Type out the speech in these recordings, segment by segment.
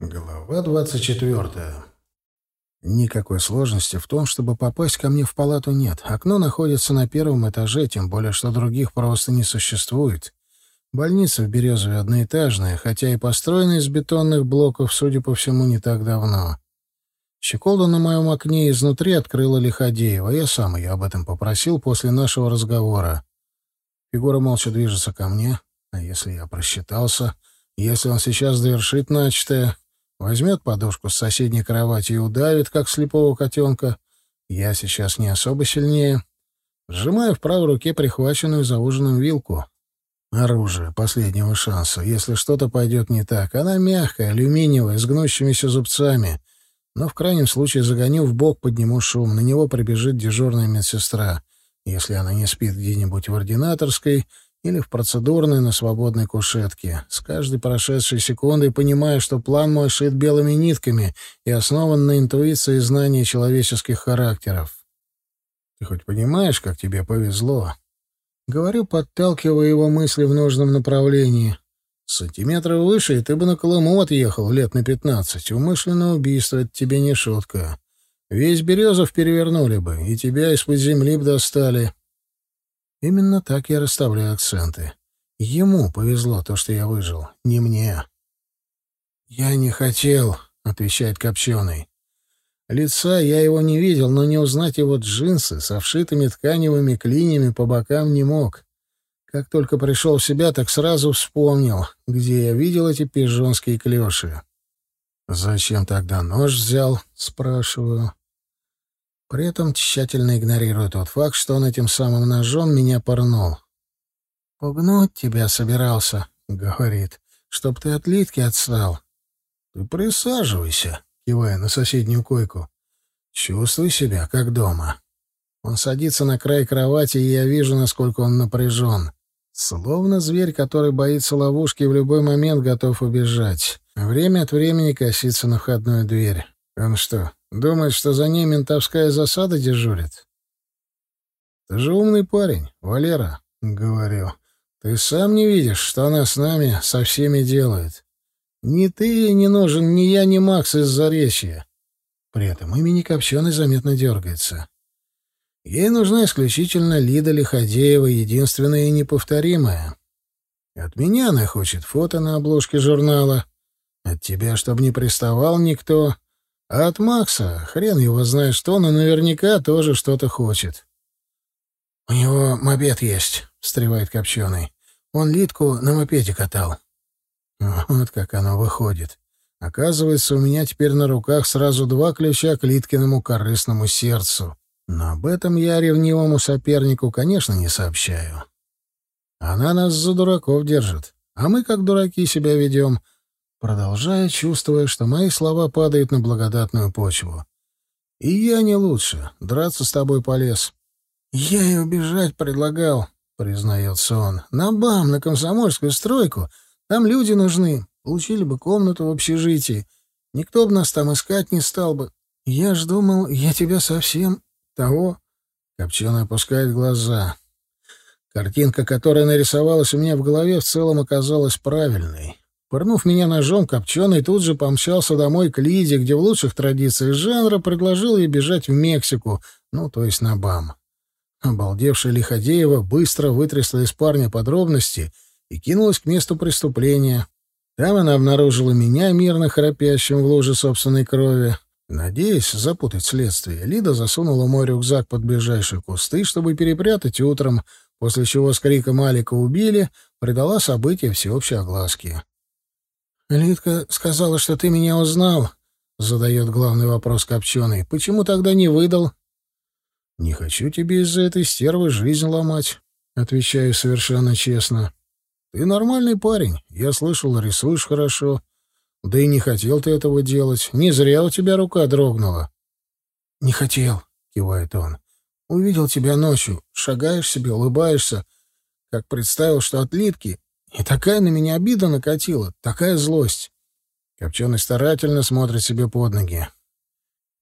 Глава двадцать четвертая. Никакой сложности в том, чтобы попасть ко мне в палату нет. Окно находится на первом этаже, тем более, что других просто не существует. Больница в Березове одноэтажная, хотя и построена из бетонных блоков, судя по всему, не так давно. Щеколда на моем окне изнутри открыла Лиходеева. Я сам ее об этом попросил после нашего разговора. Фигура молча движется ко мне. А если я просчитался? Если он сейчас завершит начатое? Возьмет подушку с соседней кровати и удавит, как слепого котенка. Я сейчас не особо сильнее. Сжимаю в правой руке прихваченную за ужином вилку. Оружие последнего шанса. Если что-то пойдет не так. Она мягкая, алюминиевая, с гнущимися зубцами. Но в крайнем случае загоню в бок, подниму шум. На него прибежит дежурная медсестра. Если она не спит где-нибудь в ординаторской, или в процедурной на свободной кушетке. С каждой прошедшей секундой понимаю, что план мой шит белыми нитками и основан на интуиции и знании человеческих характеров. Ты хоть понимаешь, как тебе повезло? Говорю, подталкивая его мысли в нужном направлении. Сантиметров выше, и ты бы на Колыму отъехал лет на пятнадцать. Умышленное убийство — это тебе не шутка. Весь Березов перевернули бы, и тебя из-под земли бы достали. Именно так я расставляю акценты. Ему повезло то, что я выжил, не мне. «Я не хотел», — отвечает Копченый. Лица я его не видел, но не узнать его джинсы со вшитыми тканевыми клиньями по бокам не мог. Как только пришел в себя, так сразу вспомнил, где я видел эти пижонские клёши. «Зачем тогда нож взял?» — спрашиваю. При этом тщательно игнорируя тот факт, что он этим самым ножом меня порнул. «Пугнуть тебя собирался», — говорит, — «чтоб ты от Литки отстал». «Ты присаживайся», — кивая на соседнюю койку. «Чувствуй себя, как дома». Он садится на край кровати, и я вижу, насколько он напряжен. Словно зверь, который боится ловушки и в любой момент готов убежать. Время от времени косится на входную дверь. Он что, Думает, что за ней ментовская засада дежурит. Ты же умный парень, Валера, говорю. Ты сам не видишь, что она с нами со всеми делает. Ни ты ей не нужен, ни я, ни Макс из Заречья. При этом имени Копченый заметно дергается. Ей нужна исключительно Лида Лиходеева, единственная и неповторимая. От меня она хочет фото на обложке журнала. От тебя, чтобы не приставал никто. А от Макса хрен его знает что, но наверняка тоже что-то хочет. — У него мопед есть, — встревает Копченый. Он Литку на мопеде катал. Вот как оно выходит. Оказывается, у меня теперь на руках сразу два ключа к Литкиному корыстному сердцу. Но об этом я ревнивому сопернику, конечно, не сообщаю. Она нас за дураков держит, а мы, как дураки, себя ведем — продолжая, чувствуя, что мои слова падают на благодатную почву. «И я не лучше. Драться с тобой полез». «Я и убежать предлагал», — признается он. «На БАМ, на комсомольскую стройку. Там люди нужны. Получили бы комнату в общежитии. Никто бы нас там искать не стал бы. Я ж думал, я тебя совсем... того...» Копченый опускает глаза. Картинка, которая нарисовалась у меня в голове, в целом оказалась правильной. Пырнув меня ножом, Копченый тут же помчался домой к Лиде, где в лучших традициях жанра предложил ей бежать в Мексику, ну, то есть на БАМ. Обалдевшая Лиходеева быстро вытрясла из парня подробности и кинулась к месту преступления. Там она обнаружила меня, мирно храпящим в луже собственной крови. Надеясь запутать следствие, Лида засунула мой рюкзак под ближайшие кусты, чтобы перепрятать утром, после чего с криком Алика убили, придала события всеобщей огласке. «Лидка сказала, что ты меня узнал», — задает главный вопрос Копченый. «Почему тогда не выдал?» «Не хочу тебе из-за этой стервы жизнь ломать», — отвечаю совершенно честно. «Ты нормальный парень. Я слышал, рисуешь хорошо. Да и не хотел ты этого делать. Не зря у тебя рука дрогнула». «Не хотел», — кивает он. «Увидел тебя ночью. Шагаешь себе, улыбаешься. Как представил, что от Литки и такая на меня обида накатила, такая злость. Копченый старательно смотрит себе под ноги.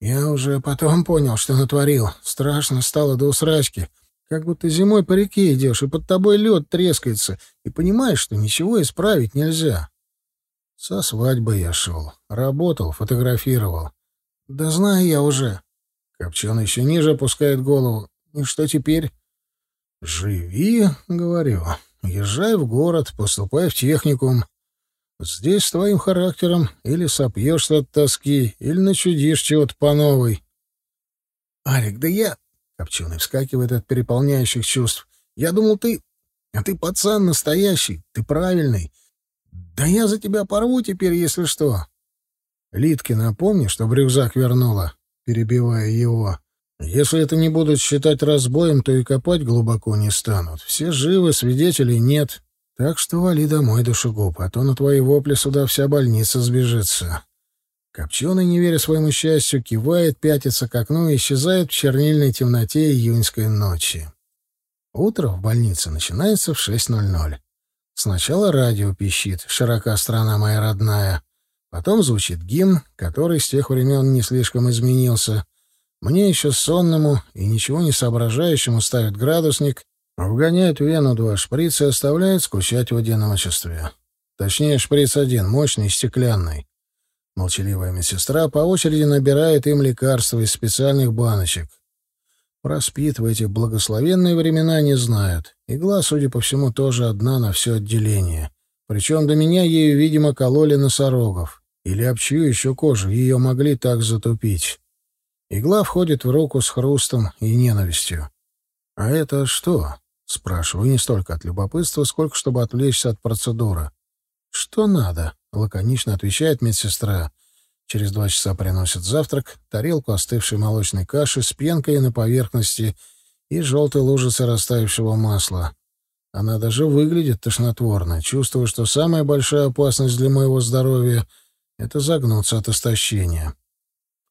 Я уже потом понял, что натворил. Страшно стало до усрачки. Как будто зимой по реке идешь, и под тобой лед трескается, и понимаешь, что ничего исправить нельзя. Со свадьбы я шел. Работал, фотографировал. Да знаю я уже. Копченый еще ниже опускает голову. И что теперь? Живи, говорю. Езжай в город, поступай в техникум. Здесь с твоим характером или сопьешься от тоски, или начудишь чего-то по новой. Алик, да я... Копченый вскакивает от переполняющих чувств. Я думал, ты... А ты пацан настоящий, ты правильный. Да я за тебя порву теперь, если что. Литке напомни, что рюкзак вернула, перебивая его. Если это не будут считать разбоем, то и копать глубоко не станут. Все живы, свидетелей нет. Так что вали домой, душегуб, а то на твои вопли сюда вся больница сбежится. Копченый, не веря своему счастью, кивает, пятится к окну и исчезает в чернильной темноте июньской ночи. Утро в больнице начинается в 6.00. Сначала радио пищит «Широка страна моя родная», потом звучит гимн, который с тех времен не слишком изменился. Мне еще сонному и ничего не соображающему ставят градусник, вгоняют в вену два шприца и оставляют скучать в одиночестве. Точнее, шприц один, мощный, стеклянный. Молчаливая медсестра по очереди набирает им лекарства из специальных баночек. Проспит в эти благословенные времена не знают. Игла, судя по всему, тоже одна на все отделение. Причем до меня ею, видимо, кололи носорогов. Или об чью еще кожу ее могли так затупить. Игла входит в руку с хрустом и ненавистью. «А это что?» — спрашиваю не столько от любопытства, сколько чтобы отвлечься от процедуры. «Что надо?» — лаконично отвечает медсестра. Через два часа приносят завтрак, тарелку остывшей молочной каши с пенкой на поверхности и желтой лужицей растаявшего масла. Она даже выглядит тошнотворно. Чувствую, что самая большая опасность для моего здоровья — это загнуться от истощения.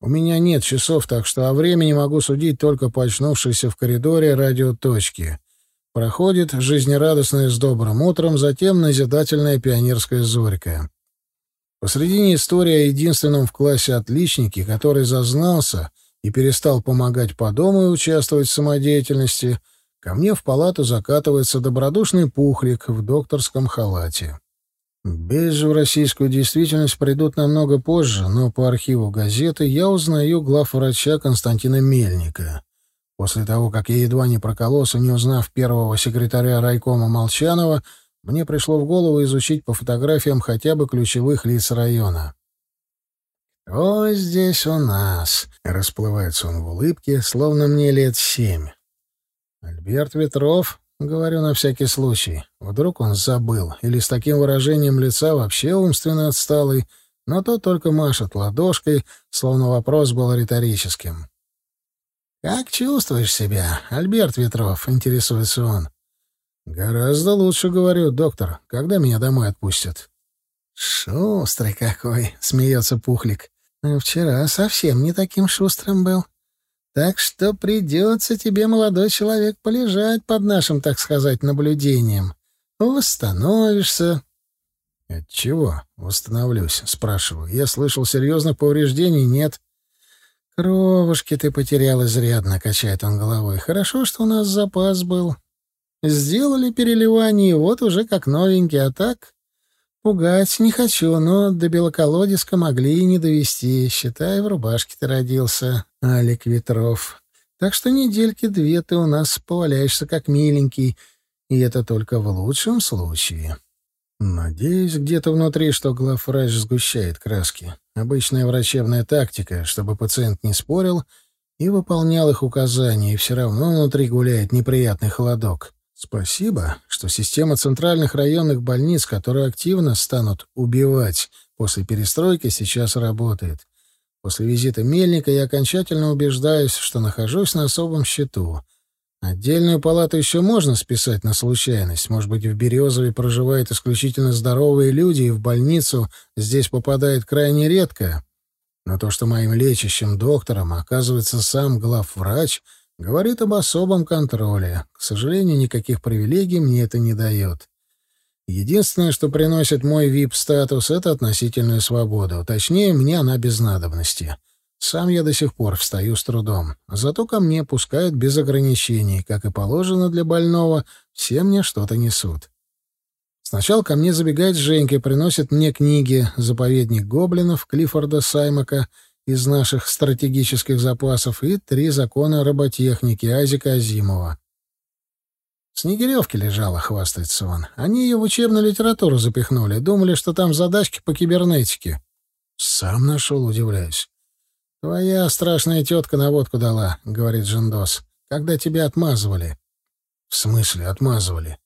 У меня нет часов, так что о времени могу судить только по очнувшейся в коридоре радиоточке. Проходит жизнерадостное с добрым утром, затем назидательная пионерская зорька. Посредине истории о единственном в классе отличнике, который зазнался и перестал помогать по дому и участвовать в самодеятельности, ко мне в палату закатывается добродушный пухлик в докторском халате. Бейджи в российскую действительность придут намного позже, но по архиву газеты я узнаю главврача Константина Мельника. После того, как я едва не прокололся, не узнав первого секретаря райкома Молчанова, мне пришло в голову изучить по фотографиям хотя бы ключевых лиц района. «Кто здесь у нас?» — расплывается он в улыбке, словно мне лет семь. «Альберт Ветров», — говорю на всякий случай. Вдруг он забыл, или с таким выражением лица вообще умственно отсталый, но тот только машет ладошкой, словно вопрос был риторическим. «Как чувствуешь себя, Альберт Ветров?» — интересуется он. «Гораздо лучше, говорю, доктор. Когда меня домой отпустят?» «Шустрый какой!» — смеется Пухлик. «Вчера совсем не таким шустрым был. Так что придется тебе, молодой человек, полежать под нашим, так сказать, наблюдением. Восстановишься». «От чего восстановлюсь?» — спрашиваю. «Я слышал, серьезных повреждений нет». «Кровушки ты потерял изрядно», — качает он головой. «Хорошо, что у нас запас был. Сделали переливание, вот уже как новенький, а так... Пугать не хочу, но до белоколодеска могли и не довести. Считай, в рубашке ты родился, Алик Ветров. Так что недельки две ты у нас поваляешься как миленький, и это только в лучшем случае. Надеюсь, где-то внутри, что главврач сгущает краски. Обычная врачебная тактика, чтобы пациент не спорил и выполнял их указания, и все равно внутри гуляет неприятный холодок. Спасибо, что система центральных районных больниц, которые активно станут убивать после перестройки, сейчас работает. После визита Мельника я окончательно убеждаюсь, что нахожусь на особом счету. Отдельную палату еще можно списать на случайность. Может быть, в Березове проживают исключительно здоровые люди, и в больницу здесь попадает крайне редко. Но то, что моим лечащим доктором оказывается сам главврач — Говорит об особом контроле. К сожалению, никаких привилегий мне это не дает. Единственное, что приносит мой VIP-статус, это относительную свободу. Точнее, мне она без надобности. Сам я до сих пор встаю с трудом. Зато ко мне пускают без ограничений. Как и положено для больного, все мне что-то несут. Сначала ко мне забегает Женька и приносит мне книги «Заповедник гоблинов» Клиффорда Саймака из наших стратегических запасов и «Три закона роботехники» Азика Азимова. В Снегиревке лежала, хвастается он. Они ее в учебную литературу запихнули. Думали, что там задачки по кибернетике. Сам нашел, удивляюсь. «Твоя страшная тетка наводку дала», — говорит Жендос, — «когда тебя отмазывали». «В смысле отмазывали?»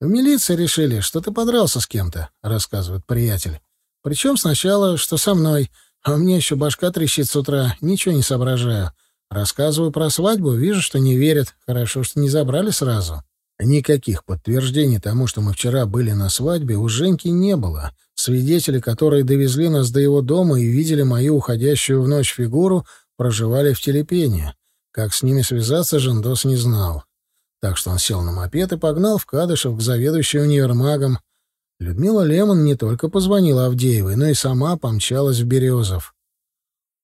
«В милиции решили, что ты подрался с кем-то», — рассказывает приятель. «Причем сначала, что со мной, а мне еще башка трещит с утра, ничего не соображаю. Рассказываю про свадьбу, вижу, что не верят. Хорошо, что не забрали сразу». Никаких подтверждений тому, что мы вчера были на свадьбе, у Женьки не было. Свидетели, которые довезли нас до его дома и видели мою уходящую в ночь фигуру, проживали в Телепене. Как с ними связаться, Жендос не знал. Так что он сел на мопед и погнал в Кадышев к заведующей универмагом. Людмила Лемон не только позвонила Авдеевой, но и сама помчалась в Березов.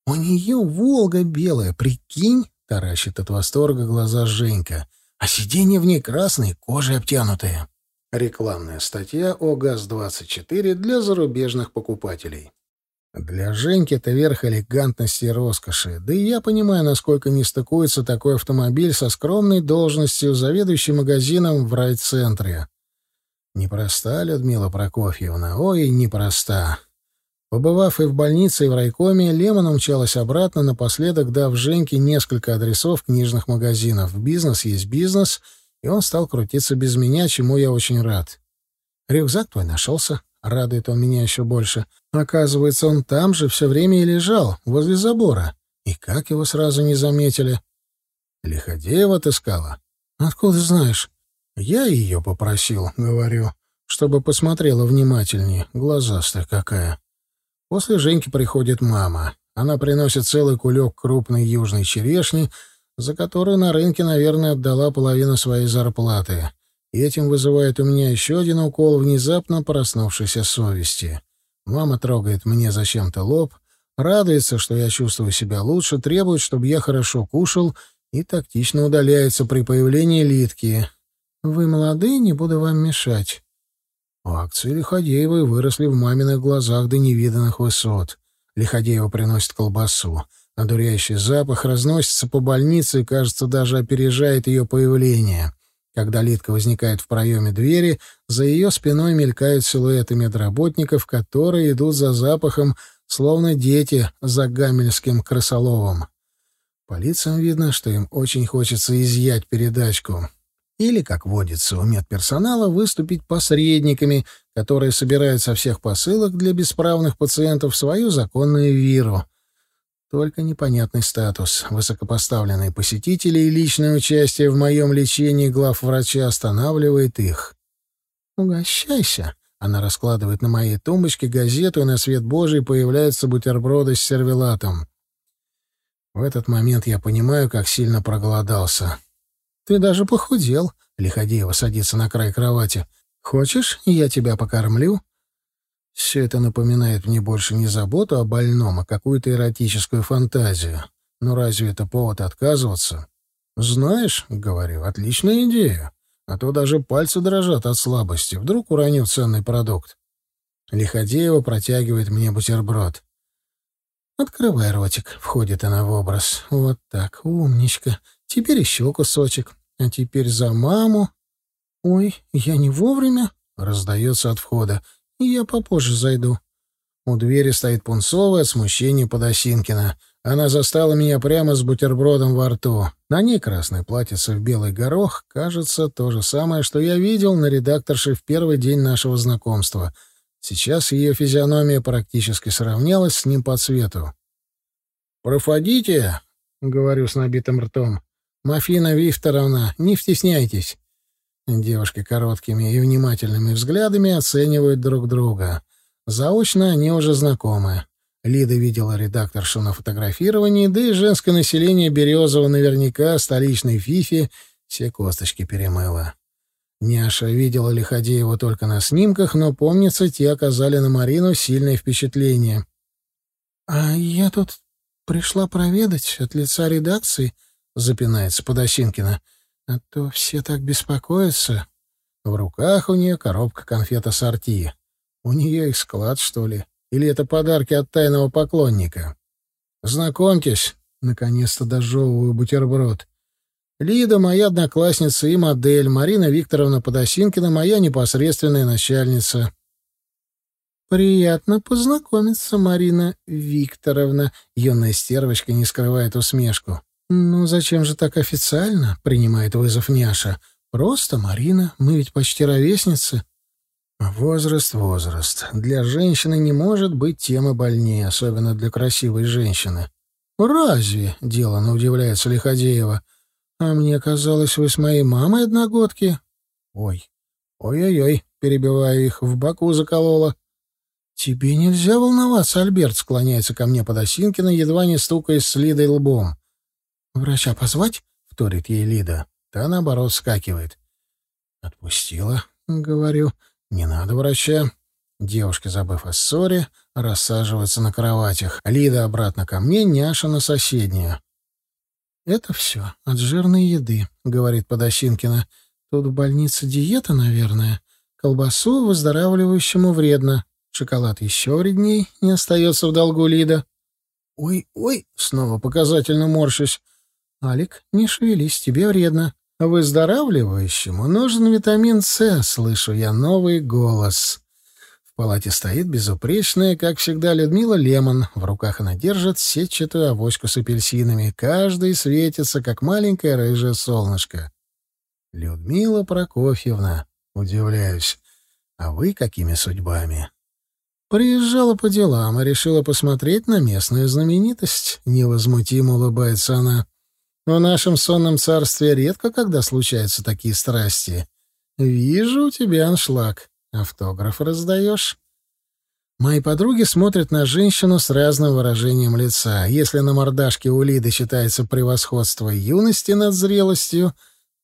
«У нее Волга белая, прикинь!» — таращит от восторга глаза Женька а сиденья в ней красные, кожей обтянутые. Рекламная статья о ГАЗ-24 для зарубежных покупателей. Для Женьки это верх элегантности и роскоши, да и я понимаю, насколько не стыкуется такой автомобиль со скромной должностью заведующей магазином в райцентре. Непроста Людмила Прокофьевна, ой, непроста. Побывав и в больнице, и в райкоме, Лемон умчалась обратно, напоследок дав Женьке несколько адресов книжных магазинов. Бизнес есть бизнес, и он стал крутиться без меня, чему я очень рад. «Рюкзак твой нашелся», — радует он меня еще больше. Оказывается, он там же все время и лежал, возле забора. И как его сразу не заметили? Лиходеева отыскала. «Откуда знаешь?» «Я ее попросил», — говорю, чтобы посмотрела внимательнее. Глазастая какая. После Женьки приходит мама. Она приносит целый кулек крупной южной черешни, за которую на рынке, наверное, отдала половину своей зарплаты. И этим вызывает у меня еще один укол внезапно проснувшейся совести. Мама трогает мне зачем-то лоб, радуется, что я чувствую себя лучше, требует, чтобы я хорошо кушал, и тактично удаляется при появлении Литки. «Вы молодые, не буду вам мешать». Акции Лиходеевой выросли в маминых глазах до невиданных высот. Лиходеева приносит колбасу. Одуряющий запах разносится по больнице и, кажется, даже опережает ее появление. Когда Литка возникает в проеме двери, за ее спиной мелькают силуэты медработников, которые идут за запахом, словно дети за гамельским крысоловом. По лицам видно, что им очень хочется изъять передачку или, как водится у медперсонала, выступить посредниками, которые собирают со всех посылок для бесправных пациентов свою законную виру. Только непонятный статус. Высокопоставленные посетители и личное участие в моем лечении главврача останавливает их. «Угощайся!» Она раскладывает на моей тумбочке газету, и на свет Божий появляются бутерброды с сервелатом. В этот момент я понимаю, как сильно проголодался. Ты даже похудел. Лиходеева садится на край кровати. Хочешь, я тебя покормлю? Все это напоминает мне больше не заботу о больном, а какую-то эротическую фантазию. Но разве это повод отказываться? Знаешь, говорю, отличная идея. А то даже пальцы дрожат от слабости. Вдруг уроню ценный продукт. Лиходеева протягивает мне бутерброд. «Открывай ротик», — входит она в образ. «Вот так, умничка. Теперь еще кусочек. А теперь за маму. Ой, я не вовремя. Раздается от входа. Я попозже зайду. У двери стоит Пунцовая от смущения Подосинкина. Она застала меня прямо с бутербродом во рту. На ней красное платьице в белый горох. Кажется, то же самое, что я видел на редакторше в первый день нашего знакомства. Сейчас ее физиономия практически сравнялась с ним по цвету. «Проходите», — говорю с набитым ртом. «Мафина Викторовна, не втесняйтесь». Девушки короткими и внимательными взглядами оценивают друг друга. Заочно они уже знакомы. Лида видела редакторшу на фотографировании, да и женское население Березова наверняка, столичной фифи, все косточки перемыло. Няша видела Лиходеева только на снимках, но, помнится, те оказали на Марину сильное впечатление. «А я тут пришла проведать от лица редакции», запинается Подосинкина. А то все так беспокоятся. В руках у нее коробка конфет ассорти. У нее их склад, что ли? Или это подарки от тайного поклонника? Знакомьтесь, наконец-то дожевываю бутерброд. Лида — моя одноклассница и модель, Марина Викторовна Подосинкина — моя непосредственная начальница. «Приятно познакомиться, Марина Викторовна», — юная стервочка не скрывает усмешку. «Ну, зачем же так официально?» — принимает вызов Няша. «Просто Марина, мы ведь почти ровесницы». Возраст, возраст. Для женщины не может быть темы больнее, особенно для красивой женщины. «Разве?» — делано удивляется Лиходеева. «А мне казалось, вы с моей мамой одногодки». «Ой, ой-ой-ой», — перебиваю их, в боку заколола. «Тебе нельзя волноваться, Альберт», — склоняется ко мне Подосинкина, едва не стукаясь с Лидой лбом. «Врача позвать?» — вторит ей Лида. Та, наоборот, скакивает. «Отпустила», — говорю. «Не надо врача». Девушки, забыв о ссоре, рассаживаются на кроватях. Лида обратно ко мне, Няша на соседнюю. «Это все от жирной еды», — говорит Подосинкина. «Тут в больнице диета, наверное. Колбасу выздоравливающему вредно. Шоколад еще вредней, не остается в долгу Лида». «Ой-ой», — снова показательно морщусь. «Алик, не шевелись, тебе вредно. Выздоравливающему нужен витамин С», — слышу я новый голос. В палате стоит безупречная, как всегда, Людмила Лемон. В руках она держит сетчатую авоську с апельсинами. Каждый светится, как маленькое рыжее солнышко. «Людмила Прокофьевна», — удивляюсь, — «а вы какими судьбами?» «Приезжала по делам и решила посмотреть на местную знаменитость», — невозмутимо улыбается она. В нашем сонном царстве редко когда случаются такие страсти. Вижу у тебя аншлаг. Автограф раздаешь?» Мои подруги смотрят на женщину с разным выражением лица. Если на мордашке у Лиды считается превосходство юности над зрелостью,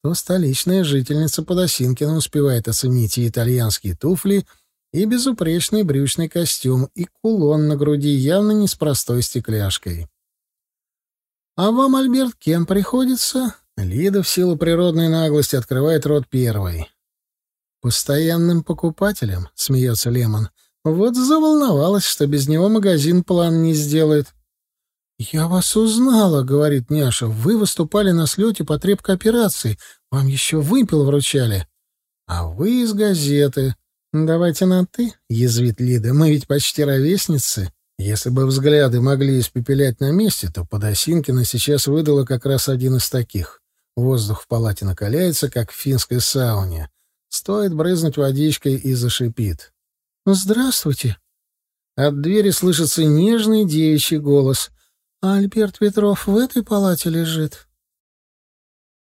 то столичная жительница Подосинкина успевает оценить и итальянские туфли, и безупречный брючный костюм, и кулон на груди явно не с простой стекляшкой. «А вам, Альберт, кем приходится?» Лида в силу природной наглости открывает рот первой. «Постоянным покупателем», — смеется Лемон. «Вот заволновалась, что без него магазин план не сделает». «Я вас узнала», — говорит Няша. «Вы выступали на слете по операции. Вам еще выпил вручали». «А вы из газеты». «Давайте на «ты», — язвит Лида. «Мы ведь почти ровесницы». Если бы взгляды могли испепелять на месте, то Подосинкина сейчас выдала как раз один из таких. Воздух в палате накаляется, как в финской сауне. Стоит брызнуть водичкой и зашипит. «Здравствуйте!» От двери слышится нежный девичий голос. «А Альберт Петров в этой палате лежит?»